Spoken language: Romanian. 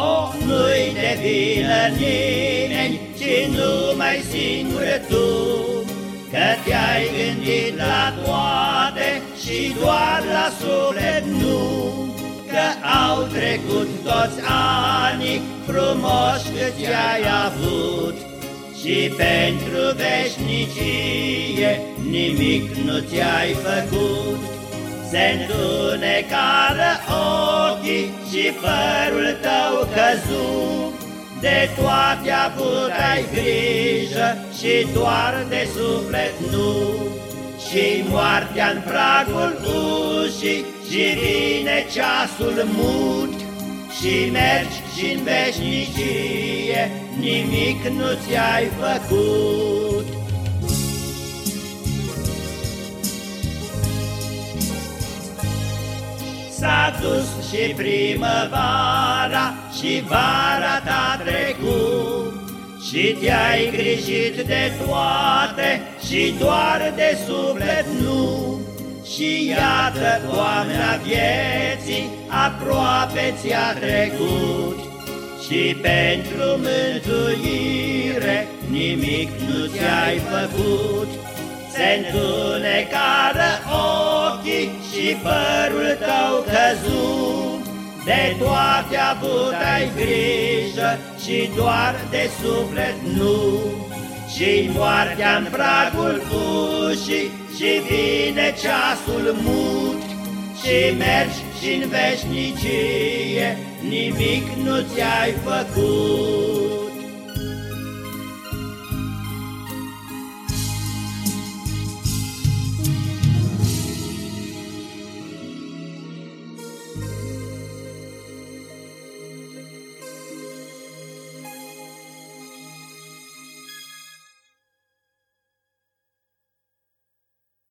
O, nu-i de vină nimeni, ci numai singur tu, Că te-ai gândit la toate și doar la suflet nu, Că au trecut toți ani frumoși cât ai avut, Și pentru veșnicie nimic nu ți-ai făcut. Se întunecară ochii și părul tău căzut, De toate avut ai grijă și doar de suflet nu. Și moartea în pragul ușii și vine ceasul mut, Și mergi și în veșnicie nimic nu ți-ai făcut. S-a dus și primăvara și vara ta trecut. Și te-ai grijit de toate și doar de suflet nu. Și iată toamna vieții aproape ți-a trecut. Și pentru mântuire nimic nu ți-ai făcut. Se întunecară ochii și părul tău căzut, De toate avut ai grijă și doar de suflet nu. Și moartea în pragul ușii și vine ceasul mut, Și mergi și în veșnicie nimic nu ți-ai făcut.